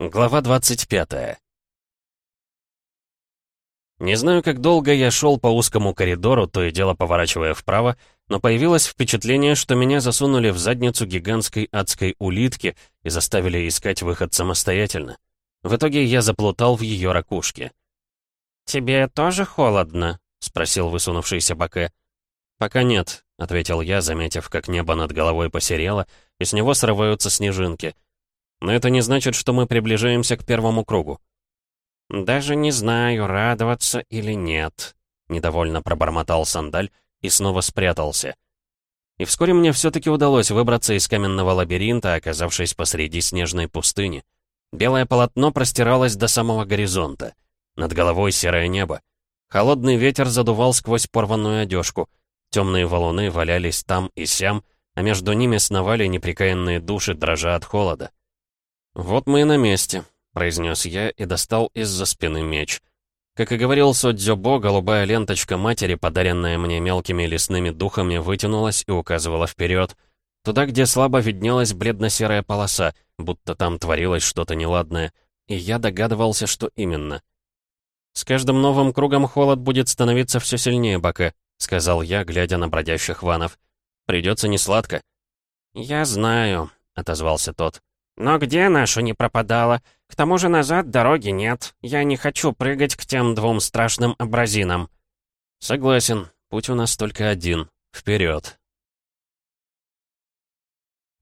Глава 25 Не знаю, как долго я шел по узкому коридору, то и дело поворачивая вправо, но появилось впечатление, что меня засунули в задницу гигантской адской улитки и заставили искать выход самостоятельно. В итоге я заплутал в ее ракушке. «Тебе тоже холодно?» — спросил высунувшийся Баке. «Пока нет», — ответил я, заметив, как небо над головой посерело, и с него срываются снежинки — но это не значит, что мы приближаемся к первому кругу. «Даже не знаю, радоваться или нет», — недовольно пробормотал Сандаль и снова спрятался. И вскоре мне все-таки удалось выбраться из каменного лабиринта, оказавшись посреди снежной пустыни. Белое полотно простиралось до самого горизонта. Над головой серое небо. Холодный ветер задувал сквозь порванную одежку. Темные валуны валялись там и сям, а между ними сновали неприкаянные души, дрожа от холода. «Вот мы и на месте», — произнес я и достал из-за спины меч. Как и говорил Содзёбо, голубая ленточка матери, подаренная мне мелкими лесными духами, вытянулась и указывала вперед, туда, где слабо виднелась бледно-серая полоса, будто там творилось что-то неладное, и я догадывался, что именно. «С каждым новым кругом холод будет становиться все сильнее, Бака», — сказал я, глядя на бродящих ванов. «Придется несладко». «Я знаю», — отозвался тот. «Но где наша не пропадала? К тому же назад дороги нет. Я не хочу прыгать к тем двум страшным абразинам». «Согласен. Путь у нас только один. Вперед.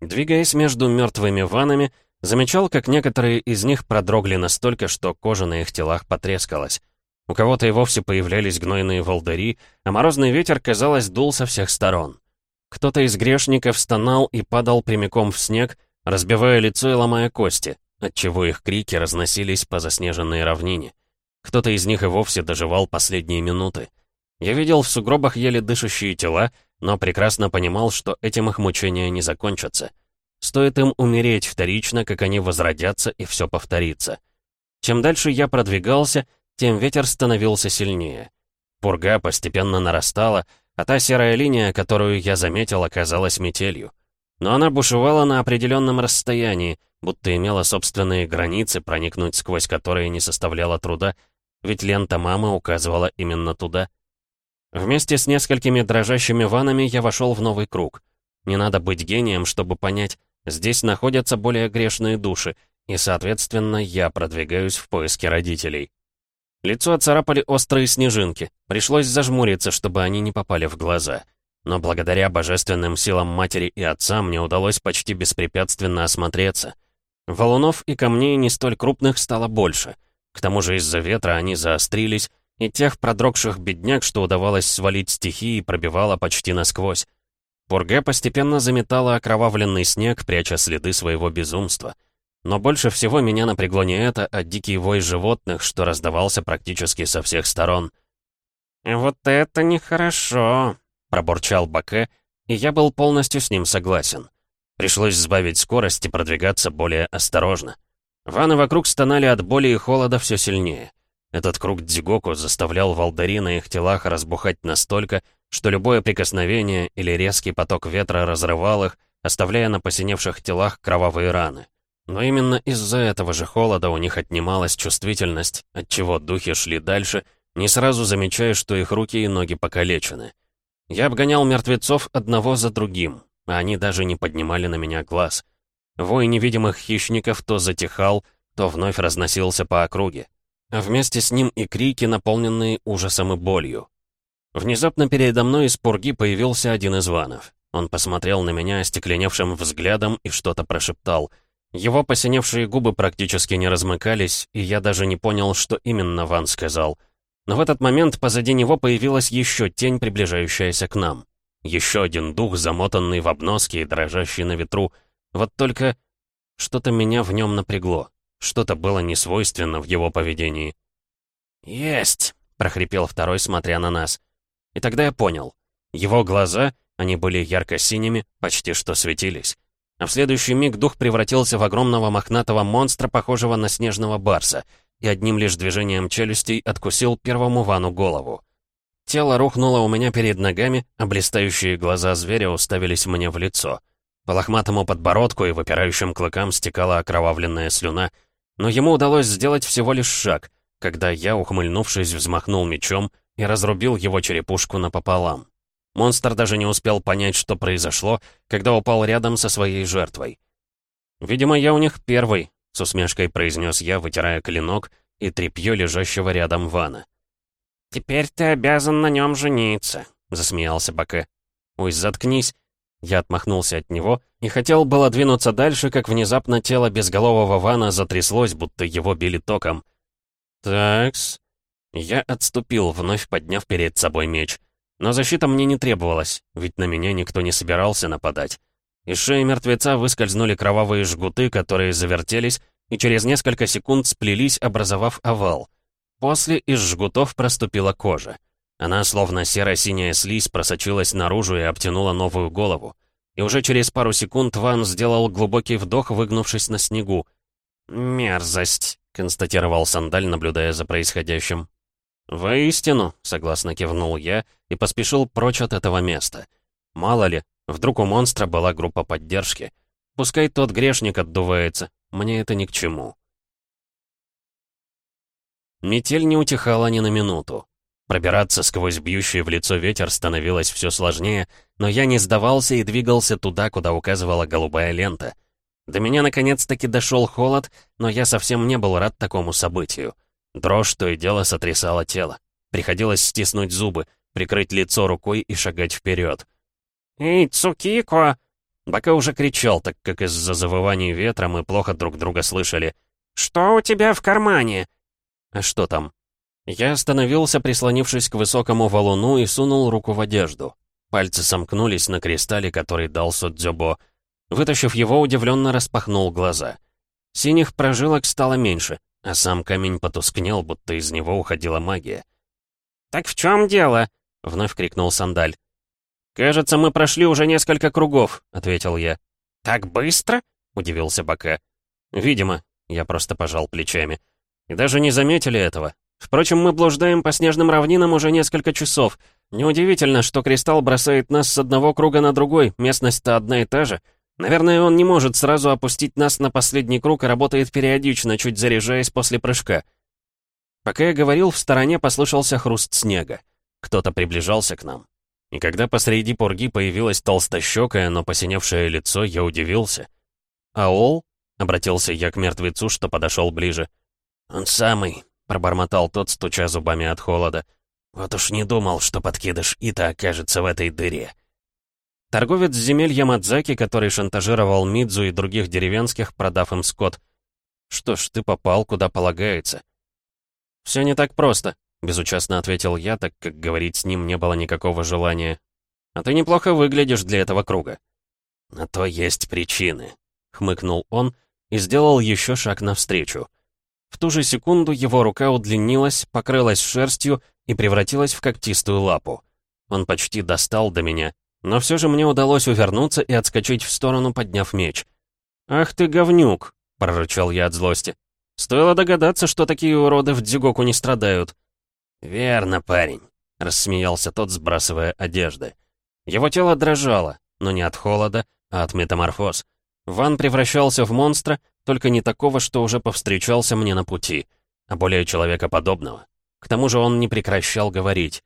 Двигаясь между мертвыми ванами, замечал, как некоторые из них продрогли настолько, что кожа на их телах потрескалась. У кого-то и вовсе появлялись гнойные волдыри, а морозный ветер, казалось, дул со всех сторон. Кто-то из грешников стонал и падал прямиком в снег, разбивая лицо и ломая кости, отчего их крики разносились по заснеженной равнине. Кто-то из них и вовсе доживал последние минуты. Я видел в сугробах еле дышащие тела, но прекрасно понимал, что этим их мучения не закончатся. Стоит им умереть вторично, как они возродятся, и все повторится. Чем дальше я продвигался, тем ветер становился сильнее. Пурга постепенно нарастала, а та серая линия, которую я заметил, оказалась метелью. Но она бушевала на определенном расстоянии, будто имела собственные границы, проникнуть сквозь которые не составляло труда, ведь лента мамы указывала именно туда. Вместе с несколькими дрожащими ванами я вошел в новый круг. Не надо быть гением, чтобы понять, здесь находятся более грешные души, и, соответственно, я продвигаюсь в поиске родителей. Лицо оцарапали острые снежинки, пришлось зажмуриться, чтобы они не попали в глаза — но благодаря божественным силам матери и отца мне удалось почти беспрепятственно осмотреться. Валунов и камней не столь крупных стало больше. К тому же из-за ветра они заострились, и тех продрогших бедняк, что удавалось свалить стихии, пробивало почти насквозь. Пурга постепенно заметала окровавленный снег, пряча следы своего безумства. Но больше всего меня напрягло не это, а дикий вой животных, что раздавался практически со всех сторон. «Вот это нехорошо», пробурчал Баке, и я был полностью с ним согласен. Пришлось сбавить скорость и продвигаться более осторожно. Ваны вокруг стонали от боли и холода все сильнее. Этот круг Дзигоку заставлял волдыри на их телах разбухать настолько, что любое прикосновение или резкий поток ветра разрывал их, оставляя на посиневших телах кровавые раны. Но именно из-за этого же холода у них отнималась чувствительность, отчего духи шли дальше, не сразу замечая, что их руки и ноги покалечены. Я обгонял мертвецов одного за другим, а они даже не поднимали на меня глаз. Вой невидимых хищников то затихал, то вновь разносился по округе. А вместе с ним и крики, наполненные ужасом и болью. Внезапно передо мной из пурги появился один из ванов. Он посмотрел на меня остекленевшим взглядом и что-то прошептал. Его посиневшие губы практически не размыкались, и я даже не понял, что именно Ван сказал — но в этот момент позади него появилась еще тень, приближающаяся к нам. Еще один дух, замотанный в обноски и дрожащий на ветру. Вот только что-то меня в нем напрягло. Что-то было несвойственно в его поведении. «Есть!» — прохрипел второй, смотря на нас. И тогда я понял. Его глаза, они были ярко-синими, почти что светились. А в следующий миг дух превратился в огромного мохнатого монстра, похожего на снежного барса — и одним лишь движением челюстей откусил первому вану голову. Тело рухнуло у меня перед ногами, а блистающие глаза зверя уставились мне в лицо. По лохматому подбородку и выпирающим клыкам стекала окровавленная слюна. Но ему удалось сделать всего лишь шаг, когда я, ухмыльнувшись, взмахнул мечом и разрубил его черепушку напополам. Монстр даже не успел понять, что произошло, когда упал рядом со своей жертвой. «Видимо, я у них первый», — с усмешкой произнес я, вытирая клинок и тряпье лежащего рядом вана. «Теперь ты обязан на нем жениться», — засмеялся Баке. «Ой, заткнись!» Я отмахнулся от него и хотел было двинуться дальше, как внезапно тело безголового Вана затряслось, будто его били током. «Такс...» Я отступил, вновь подняв перед собой меч. Но защита мне не требовалась, ведь на меня никто не собирался нападать. Из шеи мертвеца выскользнули кровавые жгуты, которые завертелись и через несколько секунд сплелись, образовав овал. После из жгутов проступила кожа. Она, словно серо-синяя слизь, просочилась наружу и обтянула новую голову. И уже через пару секунд Ван сделал глубокий вдох, выгнувшись на снегу. «Мерзость», — констатировал Сандаль, наблюдая за происходящим. «Воистину», — согласно кивнул я и поспешил прочь от этого места. «Мало ли, вдруг у монстра была группа поддержки. Пускай тот грешник отдувается, мне это ни к чему». Метель не утихала ни на минуту. Пробираться сквозь бьющий в лицо ветер становилось все сложнее, но я не сдавался и двигался туда, куда указывала голубая лента. До меня наконец-таки дошел холод, но я совсем не был рад такому событию. Дрожь то и дело сотрясала тело. Приходилось стиснуть зубы, прикрыть лицо рукой и шагать вперед. «Эй, Цукико!» Бака уже кричал, так как из-за завываний ветра мы плохо друг друга слышали. «Что у тебя в кармане?» «А что там?» Я остановился, прислонившись к высокому валуну и сунул руку в одежду. Пальцы сомкнулись на кристалле, который дал Содзюбо. Вытащив его, удивленно распахнул глаза. Синих прожилок стало меньше, а сам камень потускнел, будто из него уходила магия. «Так в чем дело?» — вновь крикнул Сандаль. «Кажется, мы прошли уже несколько кругов», — ответил я. «Так быстро?» — удивился Бака. «Видимо», — я просто пожал плечами. «И даже не заметили этого. Впрочем, мы блуждаем по снежным равнинам уже несколько часов. Неудивительно, что кристалл бросает нас с одного круга на другой, местность-то одна и та же. Наверное, он не может сразу опустить нас на последний круг и работает периодично, чуть заряжаясь после прыжка. Пока я говорил, в стороне послышался хруст снега. Кто-то приближался к нам. И когда посреди пурги появилось толстощекое, но посиневшее лицо, я удивился. «Аол?» — обратился я к мертвецу, что подошел ближе. «Он самый», — пробормотал тот, стуча зубами от холода. «Вот уж не думал, что подкидыш Ита окажется в этой дыре». Торговец земель Ямадзаки, который шантажировал Мидзу и других деревенских, продав им скот. «Что ж, ты попал, куда полагается». «Все не так просто», — безучастно ответил я, так как говорить с ним не было никакого желания. «А ты неплохо выглядишь для этого круга». «На то есть причины», — хмыкнул он и сделал еще шаг навстречу. В ту же секунду его рука удлинилась, покрылась шерстью и превратилась в когтистую лапу. Он почти достал до меня, но все же мне удалось увернуться и отскочить в сторону, подняв меч. «Ах ты говнюк!» — прорычал я от злости. «Стоило догадаться, что такие уроды в дзюгоку не страдают». «Верно, парень», — рассмеялся тот, сбрасывая одежды. Его тело дрожало, но не от холода, а от метаморфоз. Ван превращался в монстра, только не такого, что уже повстречался мне на пути, а более человекоподобного. К тому же он не прекращал говорить.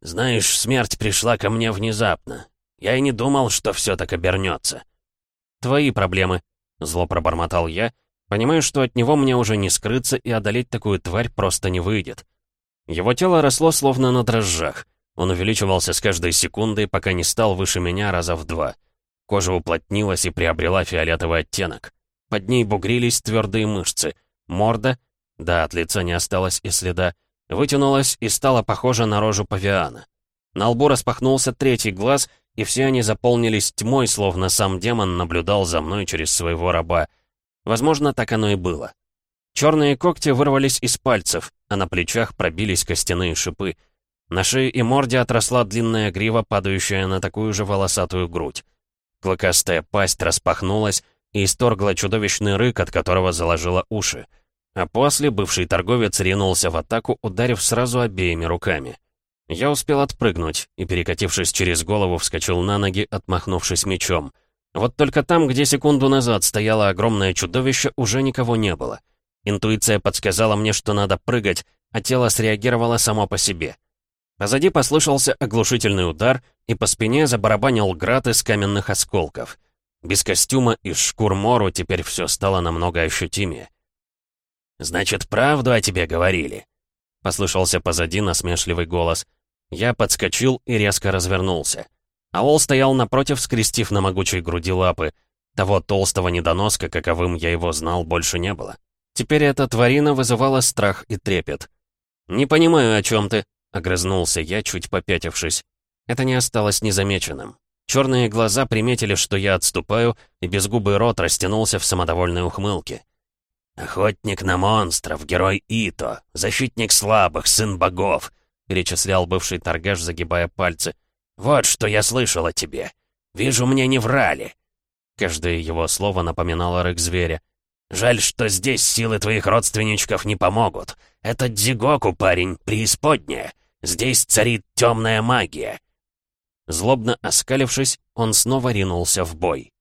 «Знаешь, смерть пришла ко мне внезапно. Я и не думал, что все так обернется». «Твои проблемы», — зло пробормотал я, понимаю, что от него мне уже не скрыться и одолеть такую тварь просто не выйдет. Его тело росло словно на дрожжах. Он увеличивался с каждой секундой, пока не стал выше меня раза в два. Кожа уплотнилась и приобрела фиолетовый оттенок. Под ней бугрились твердые мышцы. Морда, да, от лица не осталось и следа, вытянулась и стала похожа на рожу павиана. На лбу распахнулся третий глаз, и все они заполнились тьмой, словно сам демон наблюдал за мной через своего раба. Возможно, так оно и было. Черные когти вырвались из пальцев, а на плечах пробились костяные шипы. На шее и морде отросла длинная грива, падающая на такую же волосатую грудь. Клыкастая пасть распахнулась, и исторгла чудовищный рык, от которого заложила уши. А после бывший торговец ринулся в атаку, ударив сразу обеими руками. Я успел отпрыгнуть и, перекатившись через голову, вскочил на ноги, отмахнувшись мечом. Вот только там, где секунду назад стояло огромное чудовище, уже никого не было. Интуиция подсказала мне, что надо прыгать, а тело среагировало само по себе. Позади послышался оглушительный удар, и по спине забарабанил град из каменных осколков. Без костюма и шкур Мору теперь все стало намного ощутимее. «Значит, правду о тебе говорили?» Послышался позади насмешливый голос. Я подскочил и резко развернулся. Аол стоял напротив, скрестив на могучей груди лапы. Того толстого недоноска, каковым я его знал, больше не было. Теперь эта тварина вызывала страх и трепет. «Не понимаю, о чем ты», — огрызнулся я, чуть попятившись. Это не осталось незамеченным. Черные глаза приметили, что я отступаю, и безгубый рот растянулся в самодовольной ухмылке. «Охотник на монстров, герой Ито, защитник слабых, сын богов», — перечислял бывший торгаш, загибая пальцы. «Вот что я слышал о тебе. Вижу, мне не врали». Каждое его слово напоминало рык зверя. «Жаль, что здесь силы твоих родственничков не помогут. Это Дзигоку, парень, преисподняя. Здесь царит темная магия». Злобно оскалившись, он снова ринулся в бой.